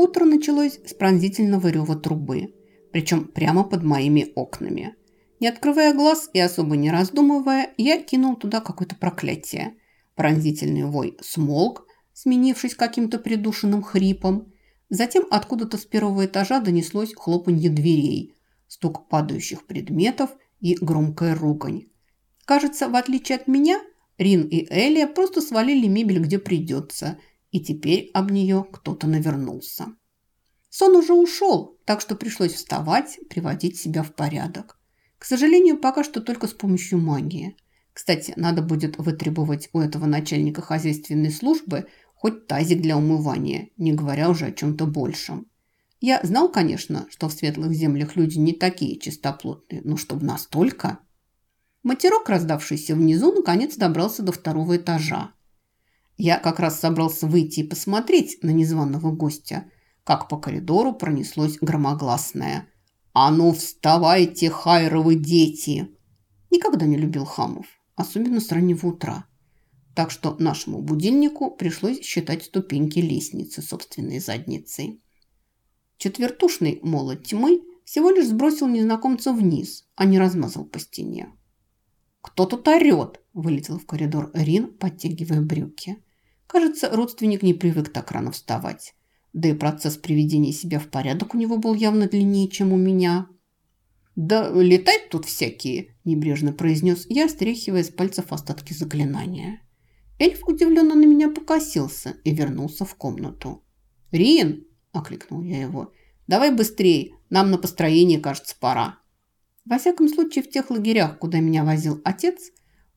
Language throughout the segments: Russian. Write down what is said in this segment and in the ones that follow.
Утро началось с пронзительного рева трубы, причем прямо под моими окнами. Не открывая глаз и особо не раздумывая, я кинул туда какое-то проклятие. Пронзительный вой смолк, сменившись каким-то придушенным хрипом. Затем откуда-то с первого этажа донеслось хлопанье дверей, стук падающих предметов и громкая ругань. Кажется, в отличие от меня, Рин и Элия просто свалили мебель где придется, и теперь об нее кто-то навернулся. Сон уже ушел, так что пришлось вставать, приводить себя в порядок. К сожалению, пока что только с помощью магии. Кстати, надо будет вытребовать у этого начальника хозяйственной службы хоть тазик для умывания, не говоря уже о чем-то большем. Я знал, конечно, что в светлых землях люди не такие чистоплотные, но чтобы настолько... Матерок, раздавшийся внизу, наконец добрался до второго этажа. Я как раз собрался выйти и посмотреть на незваного гостя, как по коридору пронеслось громогласное «А ну, вставайте, хайровы дети!» Никогда не любил хамов, особенно с раннего утра. Так что нашему будильнику пришлось считать ступеньки лестницы собственной задницей. Четвертушный молот тьмы всего лишь сбросил незнакомца вниз, а не размазал по стене. «Кто тут орет?» – вылетел в коридор Рин, подтягивая брюки. Кажется, родственник не привык так рано вставать. Да и процесс приведения себя в порядок у него был явно длиннее, чем у меня. «Да летать тут всякие!» – небрежно произнес я, стряхивая с пальцев остатки заклинания. Эльф удивленно на меня покосился и вернулся в комнату. «Рин!» – окликнул я его. «Давай быстрее, нам на построение, кажется, пора». Во всяком случае, в тех лагерях, куда меня возил отец,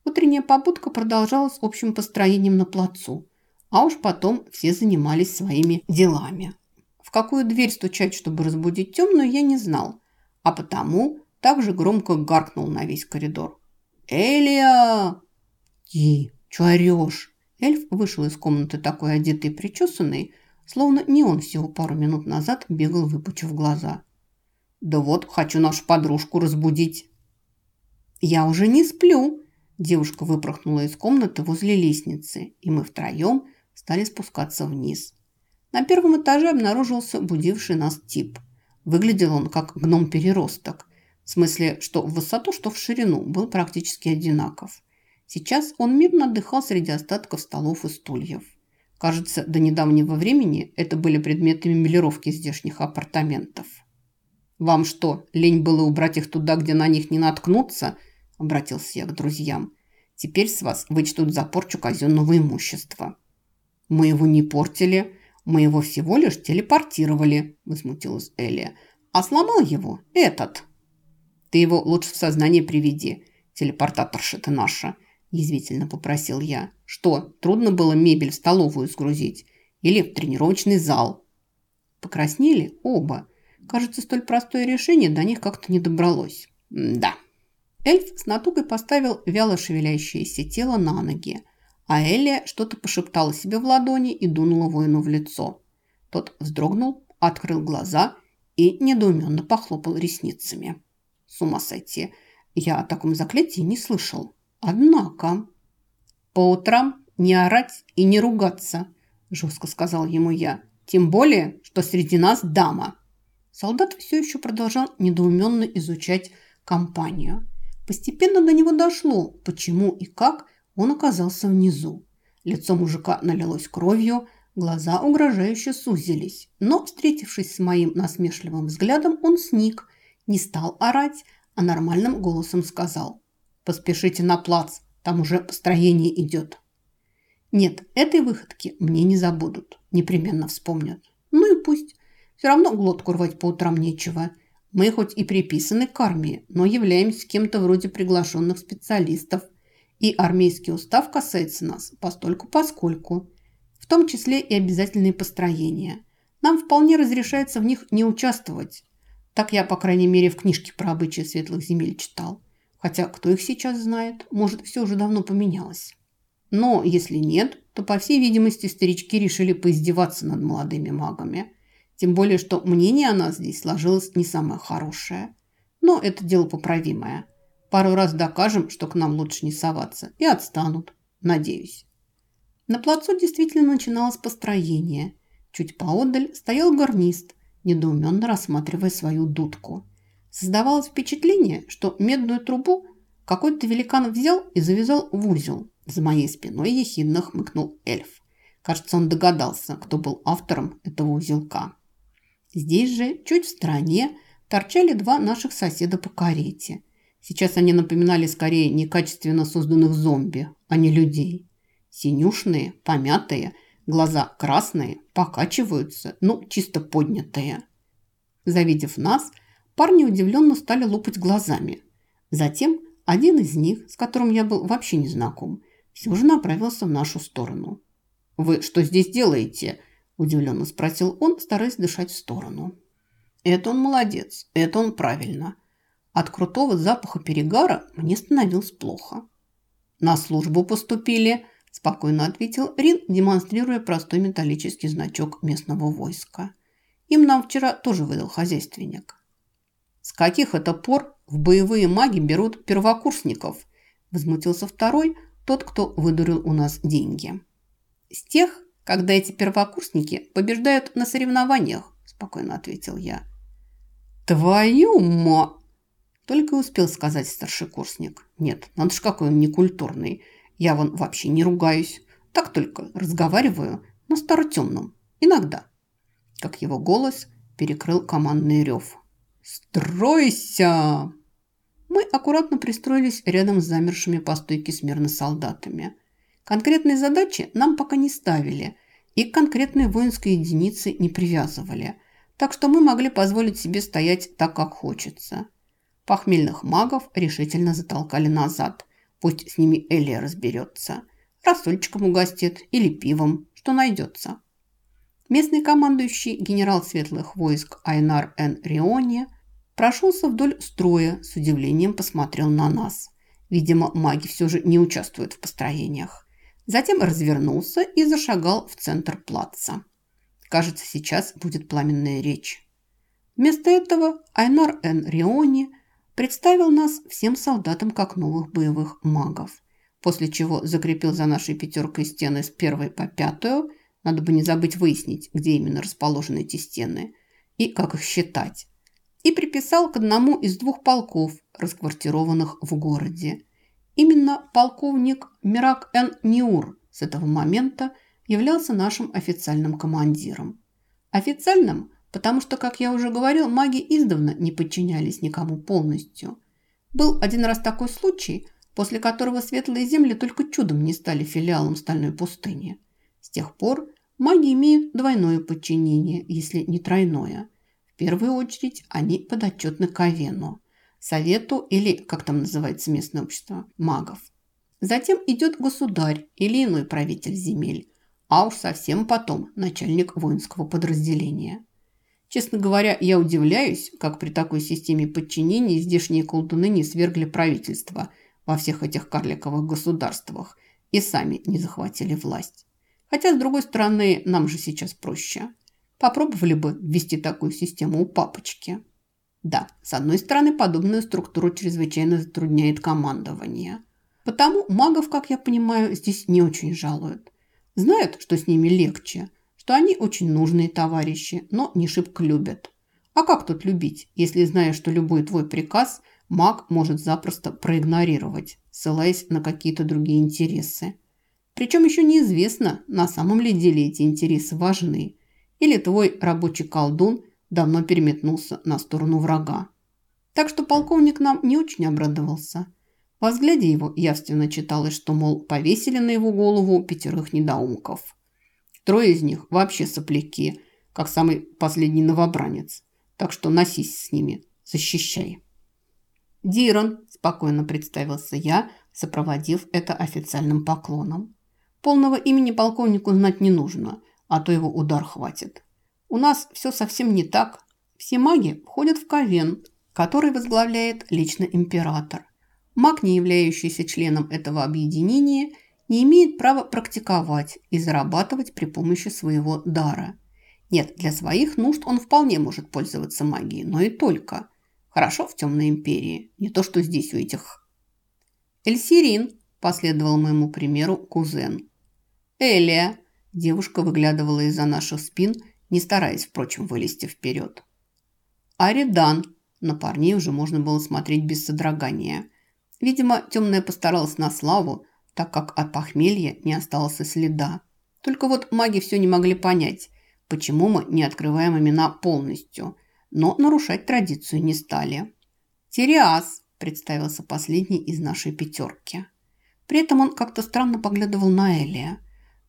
утренняя побудка продолжалась общим построением на плацу, а уж потом все занимались своими делами. В какую дверь стучать, чтобы разбудить темную, я не знал, а потому также громко гаркнул на весь коридор. «Элия!» «Ди, чё орёшь?» Эльф вышел из комнаты такой одетый и причесанный, словно не он всего пару минут назад бегал, выпучив глаза. Да вот, хочу нашу подружку разбудить. Я уже не сплю. Девушка выпорхнула из комнаты возле лестницы, и мы втроем стали спускаться вниз. На первом этаже обнаружился будивший нас тип. Выглядел он как гном-переросток. В смысле, что в высоту, что в ширину, был практически одинаков. Сейчас он мирно отдыхал среди остатков столов и стульев. Кажется, до недавнего времени это были предметы мебелировки здешних апартаментов. «Вам что, лень было убрать их туда, где на них не наткнуться?» – обратился я к друзьям. «Теперь с вас вычтут за порчу казенного имущества». «Мы его не портили, мы его всего лишь телепортировали», – возмутилась Элия. «А сломал его этот». «Ты его лучше в сознание приведи, телепортаторша ты наша», – язвительно попросил я. «Что, трудно было мебель в столовую сгрузить? Или в тренировочный зал?» Покраснели оба – Кажется, столь простое решение до них как-то не добралось. да. Эльф с натугой поставил вяло шевелящееся тело на ноги, а Элия что-то пошептала себе в ладони и дунула воину в лицо. Тот вздрогнул, открыл глаза и недоуменно похлопал ресницами. С ума сойти, я о таком заклятии не слышал. Однако... «По утрам не орать и не ругаться», – жестко сказал ему я. «Тем более, что среди нас дама». Солдат все еще продолжал недоуменно изучать компанию. Постепенно до него дошло, почему и как он оказался внизу. Лицо мужика налилось кровью, глаза угрожающе сузились. Но, встретившись с моим насмешливым взглядом, он сник, не стал орать, а нормальным голосом сказал «Поспешите на плац, там уже построение идет». Нет, этой выходки мне не забудут, непременно вспомнят. Ну и пусть. Все равно глотку рвать по утрам нечего. Мы хоть и приписаны к армии, но являемся кем-то вроде приглашенных специалистов. И армейский устав касается нас постольку поскольку. В том числе и обязательные построения. Нам вполне разрешается в них не участвовать. Так я, по крайней мере, в книжке про обычаи светлых земель читал. Хотя кто их сейчас знает, может, все уже давно поменялось. Но если нет, то, по всей видимости, старички решили поиздеваться над молодыми магами. Тем более, что мнение о нас здесь сложилось не самое хорошее. Но это дело поправимое. Пару раз докажем, что к нам лучше не соваться, и отстанут. Надеюсь. На плацу действительно начиналось построение. Чуть поодаль стоял гарнист, недоуменно рассматривая свою дудку. Создавалось впечатление, что медную трубу какой-то великан взял и завязал в узел. За моей спиной ехидно хмыкнул эльф. Кажется, он догадался, кто был автором этого узелка. Здесь же, чуть в стороне, торчали два наших соседа по карете. Сейчас они напоминали скорее некачественно созданных зомби, а не людей. Синюшные, помятые, глаза красные, покачиваются, ну, чисто поднятые. Завидев нас, парни удивленно стали лупать глазами. Затем один из них, с которым я был вообще не знаком, все же направился в нашу сторону. «Вы что здесь делаете?» – удивленно спросил он, стараясь дышать в сторону. «Это он молодец, это он правильно. От крутого запаха перегара мне становилось плохо». «На службу поступили», – спокойно ответил Рин, демонстрируя простой металлический значок местного войска. «Им нам вчера тоже выдал хозяйственник». «С каких это пор в боевые маги берут первокурсников?» – возмутился второй, тот, кто выдурил у нас деньги. «С тех, когда эти первокурсники побеждают на соревнованиях», – спокойно ответил я. «Твою ма!» Только успел сказать старшекурсник. «Нет, надо ж какой он некультурный. Я вон вообще не ругаюсь. Так только разговариваю на старотемном. Иногда». Как его голос перекрыл командный рев. «Стройся!» Мы аккуратно пристроились рядом с замершими по стойке смирно солдатами. Конкретные задачи нам пока не ставили и к конкретной воинской единице не привязывали, так что мы могли позволить себе стоять так, как хочется. Похмельных магов решительно затолкали назад, пусть с ними Элия разберется. Рассольчиком угостит или пивом, что найдется. Местный командующий генерал светлых войск Айнар Н. Риони прошелся вдоль строя, с удивлением посмотрел на нас. Видимо, маги все же не участвуют в построениях. Затем развернулся и зашагал в центр плаца. Кажется, сейчас будет пламенная речь. Вместо этого Айнар Эн Риони представил нас всем солдатам как новых боевых магов, после чего закрепил за нашей пятеркой стены с первой по пятую, надо бы не забыть выяснить, где именно расположены эти стены и как их считать, и приписал к одному из двух полков, расквартированных в городе – Именно полковник Мирак Н. Ниур с этого момента являлся нашим официальным командиром. Официальным, потому что, как я уже говорил, маги издавна не подчинялись никому полностью. Был один раз такой случай, после которого светлые земли только чудом не стали филиалом стальной пустыни. С тех пор маги имеют двойное подчинение, если не тройное. В первую очередь они подотчетны Ковену совету или, как там называется местное общество, магов. Затем идет государь или иной правитель земель, а уж совсем потом начальник воинского подразделения. Честно говоря, я удивляюсь, как при такой системе подчинения здешние колдуны не свергли правительство во всех этих карликовых государствах и сами не захватили власть. Хотя, с другой стороны, нам же сейчас проще. Попробовали бы ввести такую систему у папочки. Да, с одной стороны, подобную структуру чрезвычайно затрудняет командование. Потому магов, как я понимаю, здесь не очень жалуют. Знают, что с ними легче, что они очень нужные товарищи, но не шибко любят. А как тут любить, если знаешь, что любой твой приказ маг может запросто проигнорировать, ссылаясь на какие-то другие интересы? Причем еще неизвестно, на самом ли деле эти интересы важны. Или твой рабочий колдун – давно переметнулся на сторону врага. Так что полковник нам не очень обрадовался. Во взгляде его явственно читалось, что, мол, повесили на его голову пятерых недоумков. Трое из них вообще сопляки, как самый последний новобранец. Так что носись с ними, защищай. «Дирон», – спокойно представился я, сопроводив это официальным поклоном. Полного имени полковнику знать не нужно, а то его удар хватит. У нас все совсем не так. Все маги входят в Ковен, который возглавляет лично император. Маг, не являющийся членом этого объединения, не имеет права практиковать и зарабатывать при помощи своего дара. Нет, для своих нужд он вполне может пользоваться магией, но и только. Хорошо в Темной Империи, не то что здесь у этих. Эльсирин, последовал моему примеру кузен. Элия, Девушка выглядывала из-за наших спин, не стараясь, впрочем, вылезти вперед. «Аридан!» На парней уже можно было смотреть без содрогания. Видимо, темная постаралась на славу, так как от похмелья не осталось и следа. Только вот маги все не могли понять, почему мы не открываем имена полностью, но нарушать традицию не стали. «Тириас», – представился последний из нашей пятерки. При этом он как-то странно поглядывал на Элия.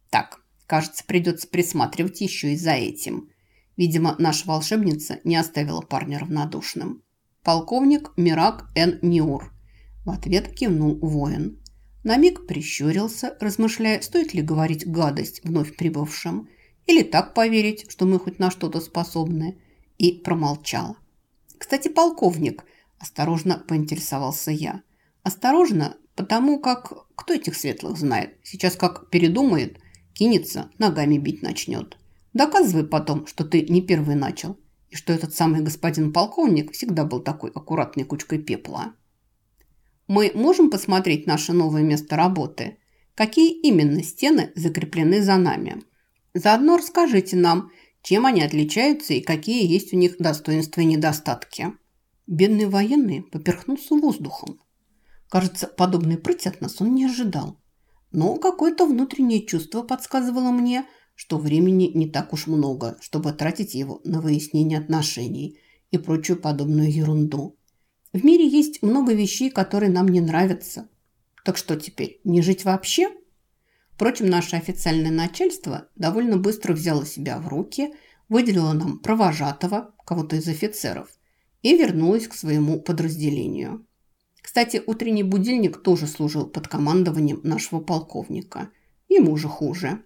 «Так, кажется, придется присматривать еще и за этим». Видимо, наша волшебница не оставила парня равнодушным. «Полковник Мирак Н. Ниур», – в ответ кивнул воин. На миг прищурился, размышляя, стоит ли говорить гадость вновь прибывшим, или так поверить, что мы хоть на что-то способны, и промолчал. «Кстати, полковник», – осторожно поинтересовался я. «Осторожно, потому как кто этих светлых знает? Сейчас как передумает, кинется, ногами бить начнет. Доказывай потом, что ты не первый начал, и что этот самый господин полковник всегда был такой аккуратной кучкой пепла». Мы можем посмотреть наше новое место работы? Какие именно стены закреплены за нами? Заодно расскажите нам, чем они отличаются и какие есть у них достоинства и недостатки. Бедный военный поперхнулся воздухом. Кажется, подобной прыти от нас он не ожидал. Но какое-то внутреннее чувство подсказывало мне, что времени не так уж много, чтобы тратить его на выяснение отношений и прочую подобную ерунду. В мире есть много вещей, которые нам не нравятся. Так что теперь, не жить вообще? Впрочем, наше официальное начальство довольно быстро взяло себя в руки, выделило нам провожатого, кого-то из офицеров, и вернулось к своему подразделению. Кстати, утренний будильник тоже служил под командованием нашего полковника. Ему же хуже.